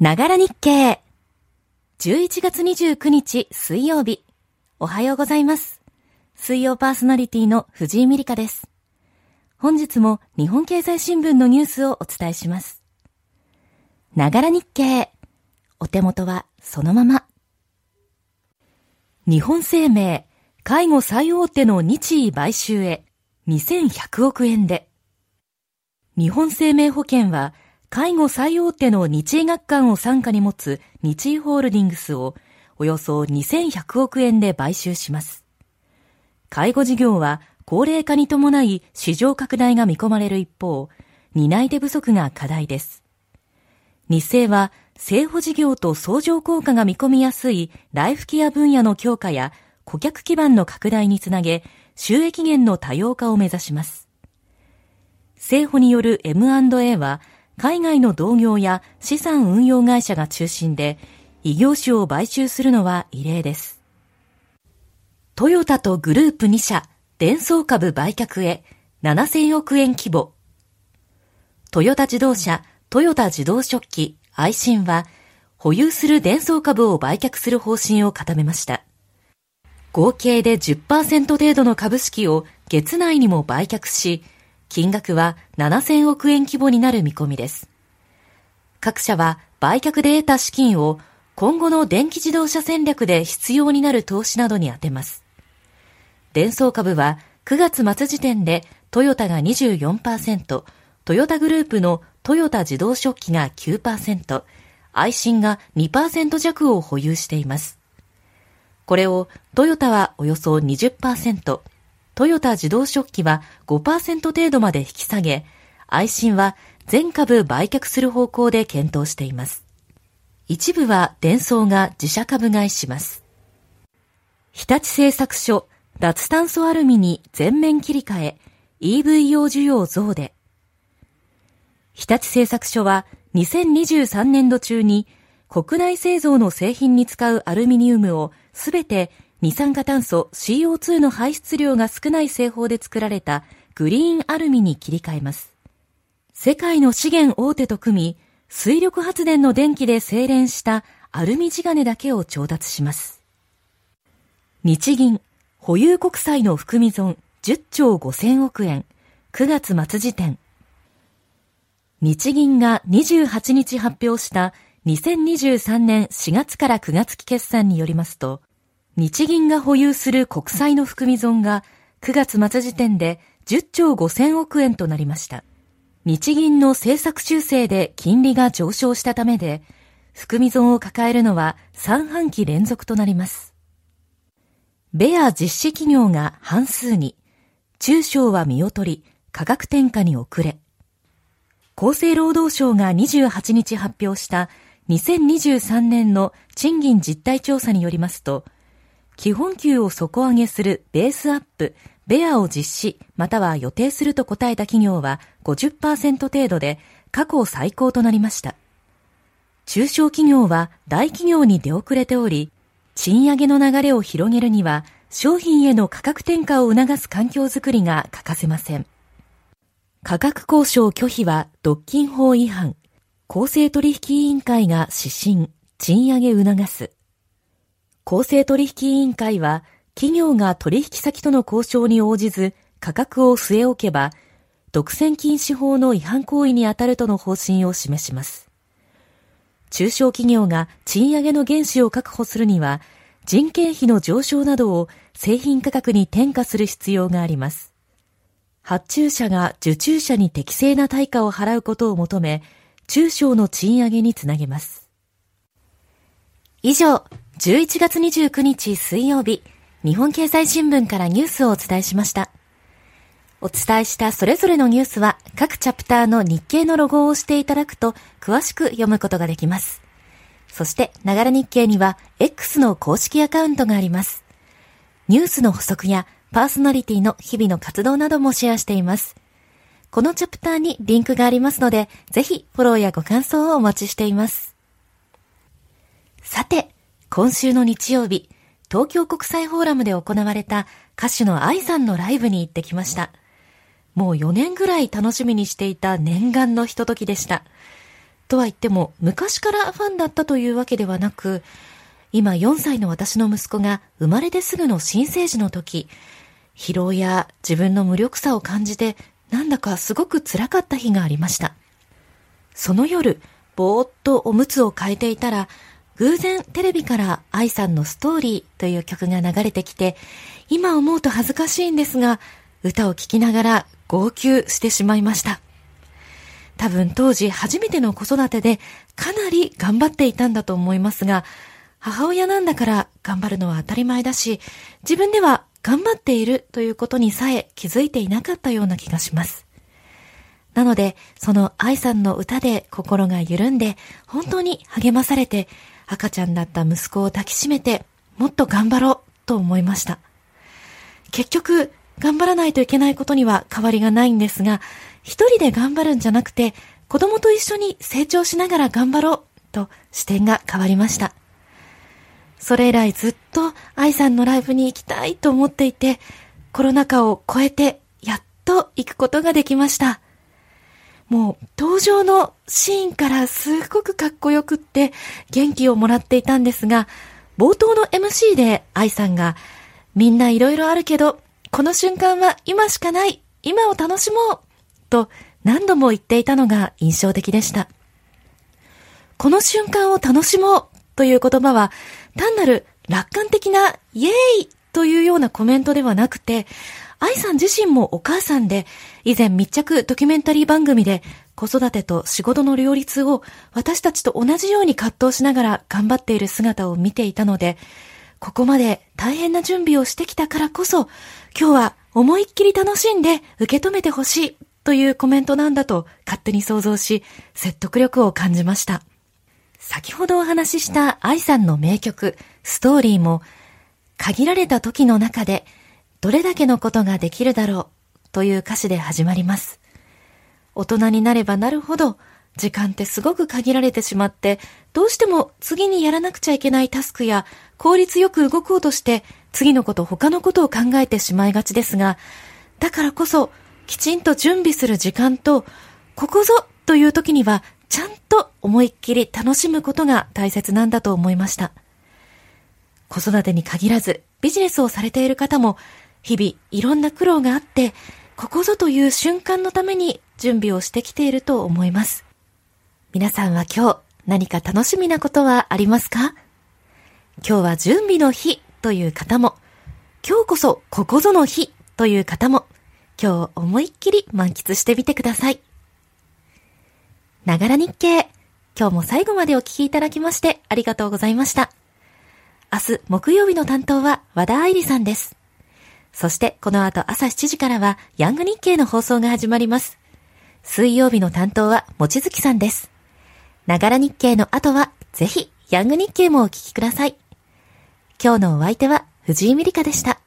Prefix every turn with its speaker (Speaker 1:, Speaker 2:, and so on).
Speaker 1: ながら日経。11月29日水曜日。おはようございます。水曜パーソナリティの藤井美里香です。本日も日本経済新聞のニュースをお伝えします。ながら日経。お手元はそのまま。日本生命、介護最大手の日医買収へ2100億円で。日本生命保険は介護最大手の日医学館を傘下に持つ日医ホールディングスをおよそ2100億円で買収します。介護事業は高齢化に伴い市場拡大が見込まれる一方、担い手不足が課題です。日清は生保事業と相乗効果が見込みやすいライフケア分野の強化や顧客基盤の拡大につなげ、収益源の多様化を目指します。政府による M&A は海外の同業や資産運用会社が中心で、異業種を買収するのは異例です。トヨタとグループ2社、電装株売却へ7000億円規模。トヨタ自動車、トヨタ自動食器、愛信は、保有する電装株を売却する方針を固めました。合計で10%程度の株式を月内にも売却し、金額は7000億円規模になる見込みです。各社は売却で得た資金を今後の電気自動車戦略で必要になる投資などに充てます。電装株は9月末時点でトヨタが24%、トヨタグループのトヨタ自動食器が9%、愛信が2%弱を保有しています。これをトヨタはおよそ20%、トヨタ自動食器は5%程度まで引き下げ、愛信は全株売却する方向で検討しています。一部は電装が自社株買いします。日立製作所、脱炭素アルミに全面切り替え、EV 用需要増で。日立製作所は2023年度中に国内製造の製品に使うアルミニウムをすべて二酸化炭素 CO2 の排出量が少ない製法で作られたグリーンアルミに切り替えます。世界の資源大手と組み、水力発電の電気で精錬したアルミ地金だけを調達します。日銀、保有国債の含み損10兆5000億円、9月末時点。日銀が28日発表した2023年4月から9月期決算によりますと、日銀が保有する国債の含み損が9月末時点で10兆5000億円となりました。日銀の政策修正で金利が上昇したためで、含み損を抱えるのは3半期連続となります。ベア実施企業が半数に、中小は見劣り、価格転嫁に遅れ。厚生労働省が28日発表した2023年の賃金実態調査によりますと、基本給を底上げするベースアップ、ベアを実施、または予定すると答えた企業は50%程度で過去最高となりました。中小企業は大企業に出遅れており、賃上げの流れを広げるには商品への価格転嫁を促す環境づくりが欠かせません。価格交渉拒否は独禁法違反。公正取引委員会が指針、賃上げ促す。公正取引委員会は、企業が取引先との交渉に応じず価格を据え置けば、独占禁止法の違反行為に当たるとの方針を示します。中小企業が賃上げの原資を確保するには、人件費の上昇などを製品価格に転嫁する必要があります。発注者が受注者に適正な対価を払うことを求め、中小の賃上げにつなげます。以上、11月29日水曜日、日本経済新聞からニュースをお伝えしました。お伝えしたそれぞれのニュースは各チャプターの日経のロゴを押していただくと詳しく読むことができます。そして、ながら日経には X の公式アカウントがあります。ニュースの補足やパーソナリティの日々の活動などもシェアしています。このチャプターにリンクがありますので、ぜひフォローやご感想をお待ちしています。さて、今週の日曜日、東京国際フォーラムで行われた歌手の愛さんのライブに行ってきました。もう4年ぐらい楽しみにしていた念願のひとときでした。とは言っても昔からファンだったというわけではなく、今4歳の私の息子が生まれてすぐの新生児の時、疲労や自分の無力さを感じて、なんだかすごく辛かった日がありました。その夜、ぼーっとおむつを変えていたら、偶然テレビから愛さんのストーリーという曲が流れてきて、今思うと恥ずかしいんですが、歌を聴きながら号泣してしまいました。多分当時初めての子育てでかなり頑張っていたんだと思いますが、母親なんだから頑張るのは当たり前だし、自分では頑張っているということにさえ気づいていなかったような気がします。なので、その愛さんの歌で心が緩んで、本当に励まされて、赤ちゃんだった息子を抱きしめて、もっと頑張ろうと思いました。結局、頑張らないといけないことには変わりがないんですが、一人で頑張るんじゃなくて、子供と一緒に成長しながら頑張ろうと視点が変わりました。それ以来ずっと愛さんのライブに行きたいと思っていて、コロナ禍を超えてやっと行くことができました。もう登場のシーンからすごくかっこよくって元気をもらっていたんですが、冒頭の MC で愛さんが、みんないろいろあるけど、この瞬間は今しかない、今を楽しもう、と何度も言っていたのが印象的でした。この瞬間を楽しもうという言葉は、単なる楽観的なイエーイというようなコメントではなくて、愛さん自身もお母さんで、以前密着ドキュメンタリー番組で子育てと仕事の両立を私たちと同じように葛藤しながら頑張っている姿を見ていたので、ここまで大変な準備をしてきたからこそ、今日は思いっきり楽しんで受け止めてほしいというコメントなんだと勝手に想像し、説得力を感じました。先ほどお話しした愛さんの名曲、ストーリーも、限られた時の中でどれだけのことができるだろうという歌詞で始まります。大人になればなるほど、時間ってすごく限られてしまって、どうしても次にやらなくちゃいけないタスクや効率よく動こうとして次のこと他のことを考えてしまいがちですが、だからこそきちんと準備する時間と、ここぞという時にはちゃんと思いっきり楽しむことが大切なんだと思いました。子育てに限らずビジネスをされている方も日々いろんな苦労があって、ここぞという瞬間のために準備をしてきていると思います。皆さんは今日何か楽しみなことはありますか？今日は準備の日という方も、今日こそここぞの日という方も、今日思いっきり満喫してみてください。ながら日経。今日も最後までお聞きいただきましてありがとうございました。明日木曜日の担当は和田愛理さんです。そしてこの後朝7時からはヤング日経の放送が始まります。水曜日の担当はもちづきさんです。ながら日経の後はぜひヤング日経もお聞きください。今日のお相手は藤井美里香でした。